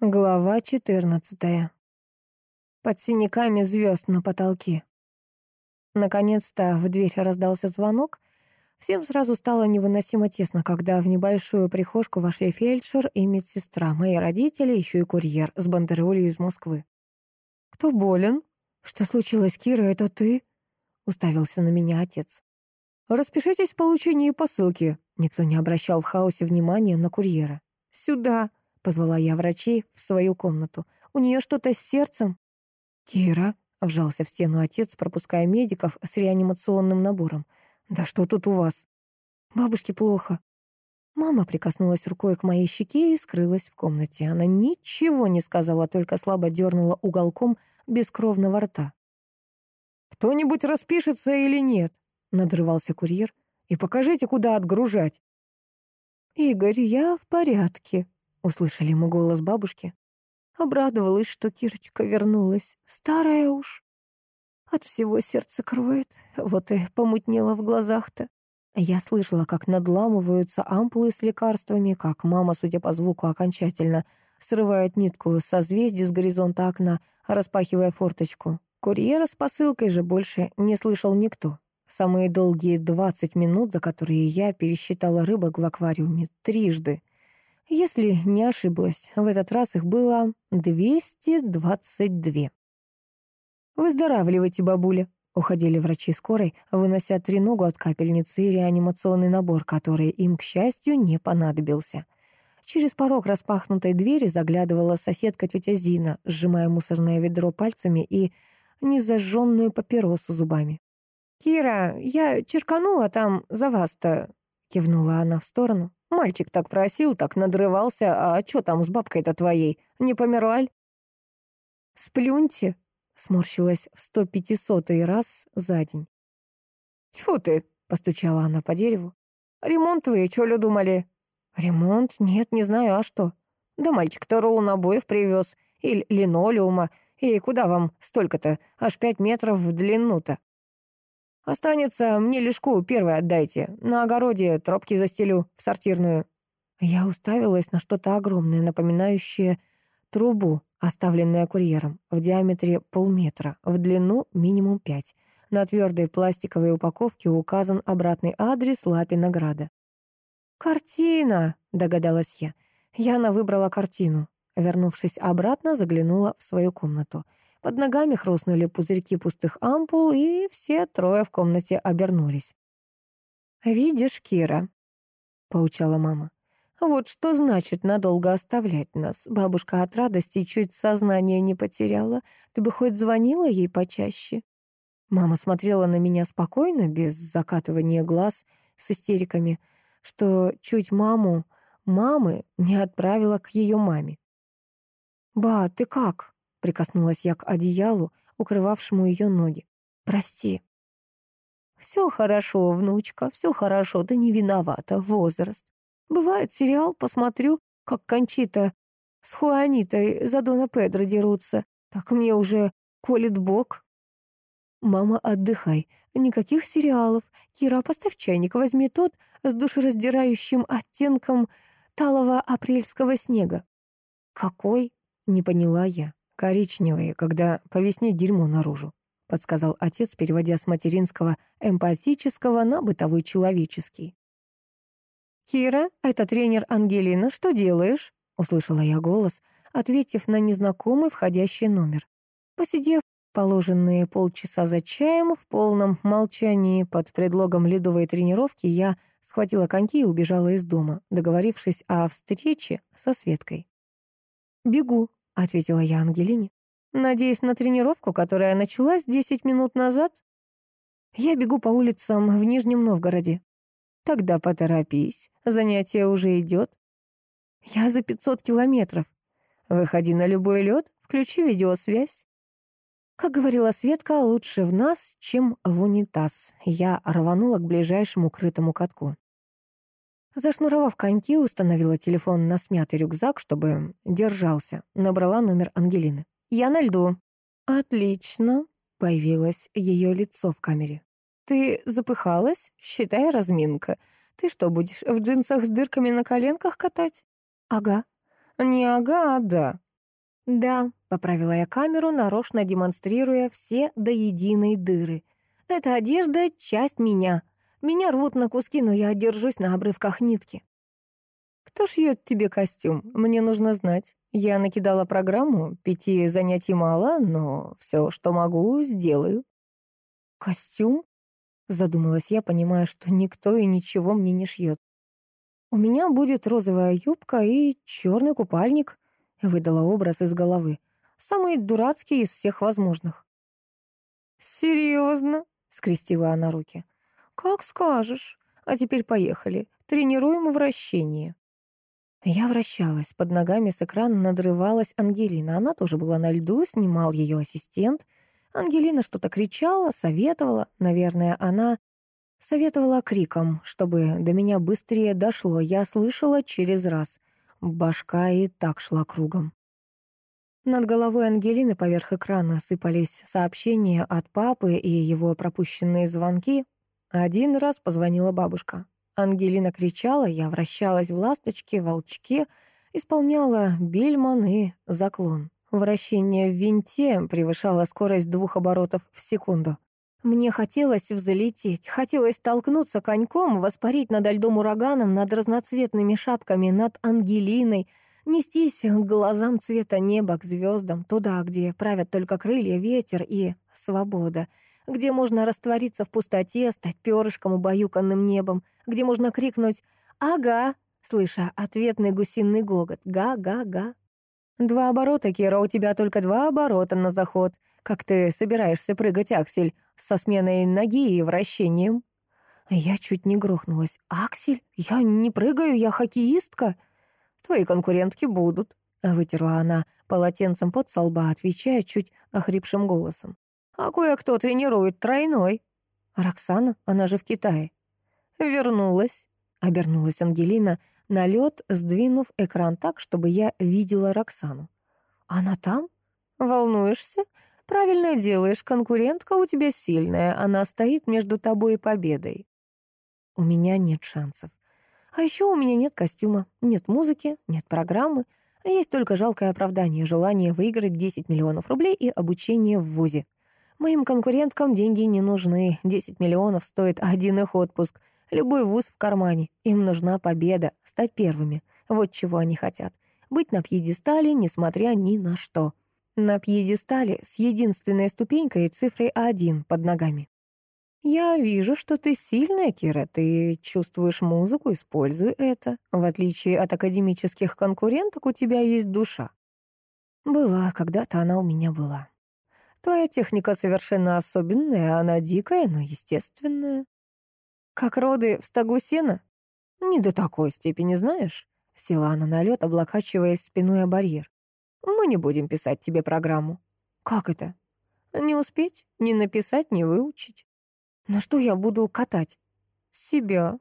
Глава 14. Под синяками звезд на потолке. Наконец-то в дверь раздался звонок. Всем сразу стало невыносимо тесно, когда в небольшую прихожку вошли фельдшер и медсестра, мои родители, еще и курьер с бандеролью из Москвы. «Кто болен? Что случилось, Кира, это ты?» — уставился на меня отец. «Распишитесь в получении посылки». Никто не обращал в хаосе внимания на курьера. «Сюда!» Позвала я врачей в свою комнату. У нее что-то с сердцем. Кира, вжался в стену отец, пропуская медиков с реанимационным набором. Да что тут у вас? Бабушке плохо. Мама прикоснулась рукой к моей щеке и скрылась в комнате. Она ничего не сказала, только слабо дернула уголком бескровного рта. «Кто-нибудь распишется или нет?» — надрывался курьер. «И покажите, куда отгружать». «Игорь, я в порядке», Услышали мы голос бабушки. Обрадовалась, что Кирочка вернулась. Старая уж. От всего сердце кроет. Вот и помутнело в глазах-то. Я слышала, как надламываются ампулы с лекарствами, как мама, судя по звуку, окончательно срывает нитку созвездий с горизонта окна, распахивая форточку. Курьера с посылкой же больше не слышал никто. Самые долгие двадцать минут, за которые я пересчитала рыбок в аквариуме трижды. Если не ошиблась, в этот раз их было 222. «Выздоравливайте, бабуля», — уходили врачи скорой, вынося треногу от капельницы и реанимационный набор, который им, к счастью, не понадобился. Через порог распахнутой двери заглядывала соседка тетя Зина, сжимая мусорное ведро пальцами и незажженную папиросу зубами. «Кира, я черканула там за вас-то», — кивнула она в сторону. Мальчик так просил, так надрывался, а чё там с бабкой-то твоей? Не померла? Сплюньте, сморщилась в сто пятисотый раз за день. Тьфу ты, постучала она по дереву. Ремонт вы, чё ли думали? Ремонт? Нет, не знаю, а что? Да мальчик-то рулон обоев привез, или линолеума, и куда вам столько-то, аж пять метров в длину-то? Останется, мне лишку первой отдайте. На огороде тропки застелю в сортирную». Я уставилась на что-то огромное, напоминающее трубу, оставленное курьером, в диаметре полметра, в длину минимум пять. На твердой пластиковой упаковке указан обратный адрес Лапинограда. «Картина!» — догадалась я. Яна выбрала картину. Вернувшись обратно, заглянула в свою комнату — под ногами хрустнули пузырьки пустых ампул, и все трое в комнате обернулись. «Видишь, Кира», — поучала мама, — «вот что значит надолго оставлять нас. Бабушка от радости чуть сознание не потеряла. Ты бы хоть звонила ей почаще?» Мама смотрела на меня спокойно, без закатывания глаз, с истериками, что чуть маму, мамы, не отправила к ее маме. «Ба, ты как?» Прикоснулась я к одеялу, укрывавшему ее ноги. «Прости». «Все хорошо, внучка, все хорошо, ты не виновата, возраст. Бывает, сериал посмотрю, как Кончита с Хуанитой за Дона Педро дерутся. Так мне уже колет бок». «Мама, отдыхай. Никаких сериалов. Кира, поставь чайник, возьми тот с душераздирающим оттенком талого апрельского снега». «Какой?» — не поняла я. «Коричневые, когда по весне дерьмо наружу», — подсказал отец, переводя с материнского эмпатического на бытовой человеческий. «Кира, это тренер Ангелина, что делаешь?» — услышала я голос, ответив на незнакомый входящий номер. Посидев положенные полчаса за чаем, в полном молчании под предлогом ледовой тренировки, я схватила коньки и убежала из дома, договорившись о встрече со Светкой. «Бегу», ответила я Ангелине. Надеюсь на тренировку, которая началась десять минут назад. Я бегу по улицам в Нижнем Новгороде. Тогда поторопись, занятие уже идет. Я за пятьсот километров. Выходи на любой лед, включи видеосвязь. Как говорила Светка, лучше в нас, чем в унитаз. Я рванула к ближайшему крытому катку. Зашнуровав коньки, установила телефон на смятый рюкзак, чтобы держался. Набрала номер Ангелины. «Я на льду». «Отлично», — появилось ее лицо в камере. «Ты запыхалась? Считай разминка. Ты что, будешь в джинсах с дырками на коленках катать?» «Ага». «Не ага, а да», «Да», — поправила я камеру, нарочно демонстрируя все до единой дыры. «Эта одежда — часть меня. Меня рвут на куски, но я держусь на обрывках нитки». «Кто шьет тебе костюм? Мне нужно знать. Я накидала программу, пяти занятий мало, но все, что могу, сделаю». «Костюм?» — задумалась я, понимая, что никто и ничего мне не шьет. «У меня будет розовая юбка и черный купальник», — выдала образ из головы. «Самый дурацкий из всех возможных». «Серьезно?» — скрестила она руки. «Как скажешь. А теперь поехали. Тренируем вращение». Я вращалась. Под ногами с экрана надрывалась Ангелина. Она тоже была на льду, снимал ее ассистент. Ангелина что-то кричала, советовала. Наверное, она Советовала криком, чтобы до меня быстрее дошло. Я слышала через раз. Башка и так шла кругом. Над головой Ангелины поверх экрана сыпались сообщения от папы и его пропущенные звонки. Один раз позвонила бабушка. Ангелина кричала, я вращалась в ласточке, волчке, исполняла бельман и заклон. Вращение в винте превышало скорость двух оборотов в секунду. Мне хотелось взлететь, хотелось толкнуться коньком, воспарить над льдом ураганом, над разноцветными шапками, над Ангелиной, нестись к глазам цвета неба, к звездам, туда, где правят только крылья, ветер и свобода, где можно раствориться в пустоте, стать перышком, убаюканным небом, где можно крикнуть «Ага!», слыша ответный гусиный гогот «Га-га-га!». «Два оборота, Кира, у тебя только два оборота на заход. Как ты собираешься прыгать, Аксель?» со сменой ноги и вращением. Я чуть не грохнулась. «Аксель, я не прыгаю, я хоккеистка». «Твои конкурентки будут», — вытерла она полотенцем под солба, отвечая чуть охрипшим голосом. «А кое-кто тренирует тройной». «Роксана, она же в Китае». «Вернулась», — обернулась Ангелина на лед, сдвинув экран так, чтобы я видела Роксану. «Она там? Волнуешься? Правильно делаешь, конкурентка у тебя сильная, она стоит между тобой и победой. У меня нет шансов. А еще у меня нет костюма, нет музыки, нет программы, а есть только жалкое оправдание, желание выиграть 10 миллионов рублей и обучение в ВУЗе. Моим конкуренткам деньги не нужны, 10 миллионов стоит один их отпуск, любой вуз в кармане. Им нужна победа, стать первыми. Вот чего они хотят. Быть на пьедестале, несмотря ни на что на пьедестале с единственной ступенькой и цифрой 1 под ногами. «Я вижу, что ты сильная, Кира, ты чувствуешь музыку, используй это. В отличие от академических конкуренток, у тебя есть душа». Была, когда-то она у меня была. Твоя техника совершенно особенная, она дикая, но естественная. Как роды в стогу сена? Не до такой степени, знаешь? Села она на лед, облокачиваясь спиной о барьер. Мы не будем писать тебе программу. Как это? Не успеть, не написать, не выучить. На что я буду катать? Себя.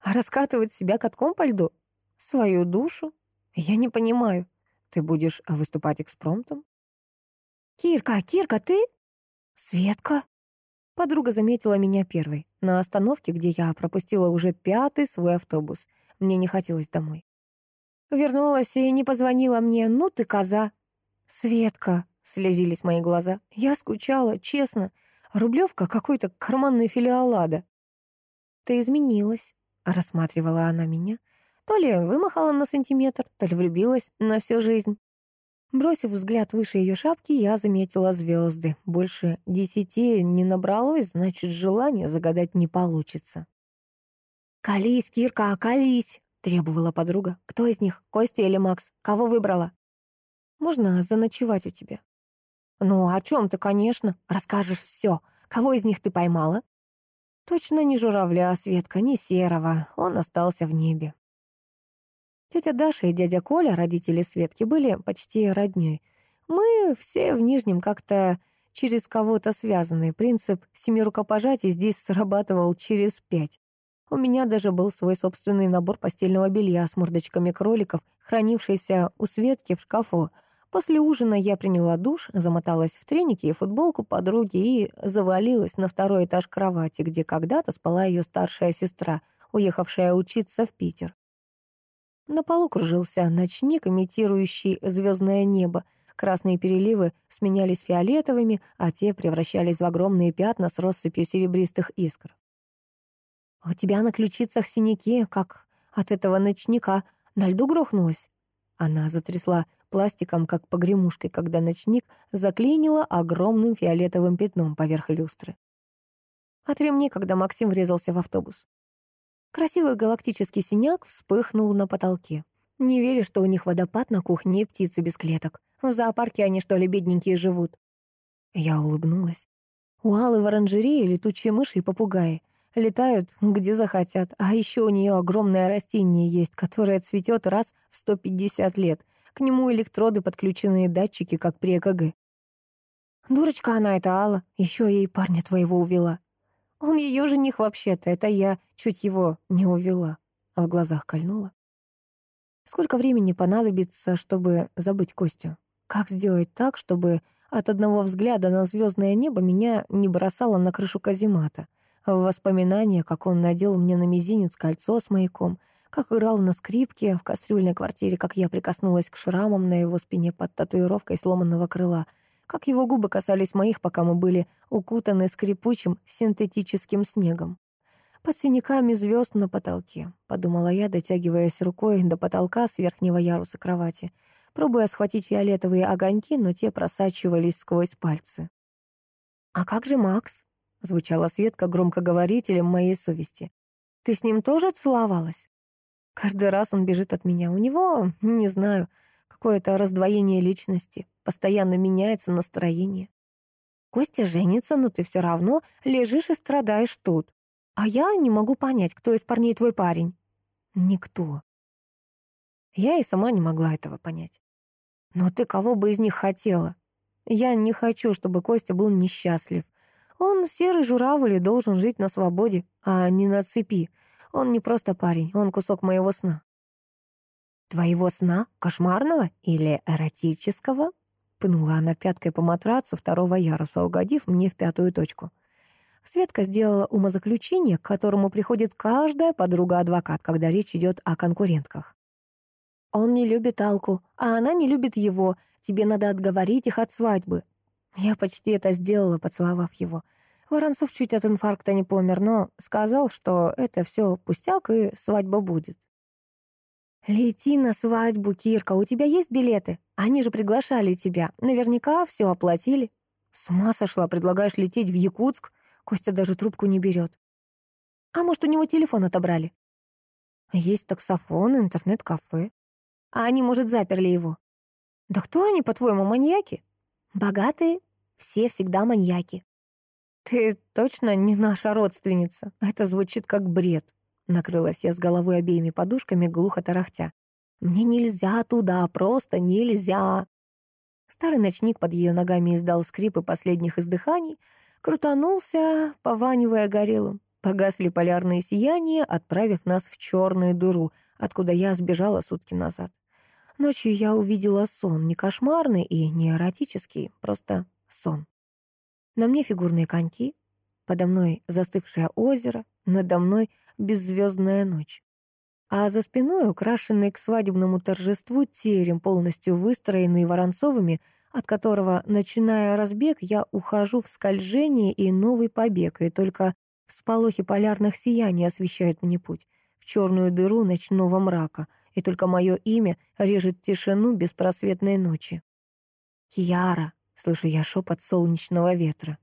А раскатывать себя катком по льду? Свою душу? Я не понимаю. Ты будешь выступать экспромтом? Кирка, Кирка, ты? Светка? Подруга заметила меня первой. На остановке, где я пропустила уже пятый свой автобус. Мне не хотелось домой. Вернулась и не позвонила мне. Ну ты коза. Светка, слезились мои глаза. Я скучала, честно. Рублевка какой-то карманный филиал ада. Ты изменилась, рассматривала она меня. То ли вымахала на сантиметр, то ли влюбилась на всю жизнь. Бросив взгляд выше ее шапки, я заметила звезды. Больше десяти не набралось, значит, желание загадать не получится. «Колись, Кирка, колись!» требовала подруга. «Кто из них, Костя или Макс? Кого выбрала?» «Можно заночевать у тебя?» «Ну, о чем ты, конечно. Расскажешь все. Кого из них ты поймала?» «Точно не журавля, Светка, не серого. Он остался в небе». Тетя Даша и дядя Коля, родители Светки, были почти роднёй. Мы все в Нижнем как-то через кого-то связаны. Принцип семи рукопожатий здесь срабатывал через пять. У меня даже был свой собственный набор постельного белья с мордочками кроликов, хранившийся у Светки в шкафу. После ужина я приняла душ, замоталась в треники и футболку подруги и завалилась на второй этаж кровати, где когда-то спала ее старшая сестра, уехавшая учиться в Питер. На полу кружился ночник, имитирующий звездное небо. Красные переливы сменялись фиолетовыми, а те превращались в огромные пятна с россыпью серебристых искр. «У тебя на ключицах синяки, как от этого ночника. На льду грохнулась?» Она затрясла пластиком, как погремушкой, когда ночник заклинило огромным фиолетовым пятном поверх люстры. От ремней, когда Максим врезался в автобус. Красивый галактический синяк вспыхнул на потолке. Не верю, что у них водопад на кухне и птицы без клеток. В зоопарке они, что ли, бедненькие живут?» Я улыбнулась. У Аллы в оранжерее летучие мыши и попугаи. Летают, где захотят. А еще у нее огромное растение есть, которое цветет раз в 150 лет. К нему электроды, подключенные датчики, как при ЭКГ. Дурочка она эта Алла, еще ей парня твоего увела. Он ее жених вообще-то, это я чуть его не увела. А в глазах кольнула. Сколько времени понадобится, чтобы забыть Костю? Как сделать так, чтобы от одного взгляда на звездное небо меня не бросало на крышу каземата? В воспоминания, как он надел мне на мизинец кольцо с маяком, как играл на скрипке в кастрюльной квартире, как я прикоснулась к шрамам на его спине под татуировкой сломанного крыла — как его губы касались моих, пока мы были укутаны скрипучим синтетическим снегом. Под синяками звезд на потолке, подумала я, дотягиваясь рукой до потолка с верхнего яруса кровати, пробуя схватить фиолетовые огоньки, но те просачивались сквозь пальцы. «А как же Макс?» — звучала Светка громкоговорителем моей совести. «Ты с ним тоже целовалась?» Каждый раз он бежит от меня. У него, не знаю, какое-то раздвоение личности. Постоянно меняется настроение. Костя женится, но ты все равно лежишь и страдаешь тут. А я не могу понять, кто из парней твой парень. Никто. Я и сама не могла этого понять. Но ты кого бы из них хотела? Я не хочу, чтобы Костя был несчастлив. Он серый журавль и должен жить на свободе, а не на цепи. Он не просто парень, он кусок моего сна. Твоего сна? Кошмарного или эротического? Пнула она пяткой по матрацу второго яруса, угодив мне в пятую точку. Светка сделала умозаключение, к которому приходит каждая подруга-адвокат, когда речь идет о конкурентках. «Он не любит Алку, а она не любит его. Тебе надо отговорить их от свадьбы». Я почти это сделала, поцеловав его. Воронцов чуть от инфаркта не помер, но сказал, что это все пустяк и свадьба будет. «Лети на свадьбу, Кирка, у тебя есть билеты? Они же приглашали тебя. Наверняка все оплатили». «С ума сошла, предлагаешь лететь в Якутск?» Костя даже трубку не берет. «А может, у него телефон отобрали?» «Есть таксофон, интернет-кафе. А они, может, заперли его?» «Да кто они, по-твоему, маньяки?» «Богатые. Все всегда маньяки». «Ты точно не наша родственница? Это звучит как бред». Накрылась я с головой обеими подушками, глухо тарахтя. «Мне нельзя туда, просто нельзя!» Старый ночник под ее ногами издал скрипы последних издыханий, крутанулся, пованивая горелым. Погасли полярные сияния, отправив нас в черную дыру, откуда я сбежала сутки назад. Ночью я увидела сон, не кошмарный и не эротический, просто сон. На мне фигурные коньки, подо мной застывшее озеро, надо мной беззвездная ночь. А за спиной украшенный к свадебному торжеству терем, полностью выстроенный Воронцовыми, от которого, начиная разбег, я ухожу в скольжение и новый побег, и только всполохи полярных сияний освещают мне путь, в черную дыру ночного мрака, и только мое имя режет тишину беспросветной ночи. «Киара!» — слышу я шепот солнечного ветра.